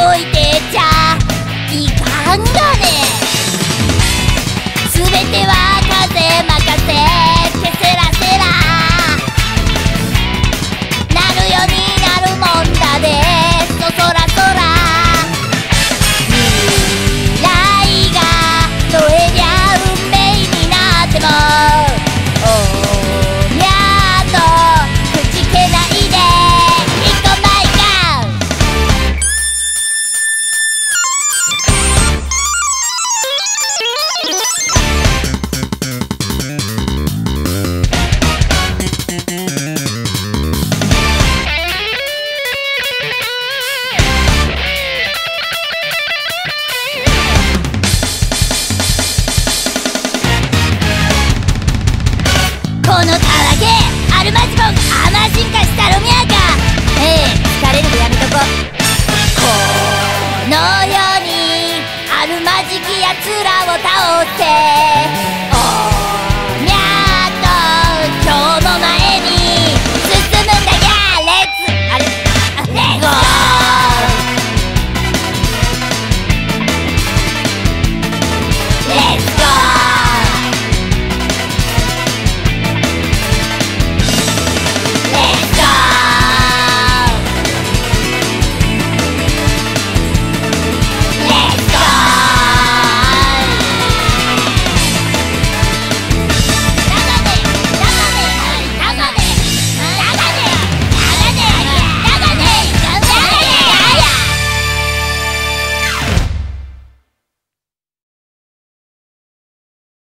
動いてちゃいかんがね。全てはるまじき奴らを倒せ。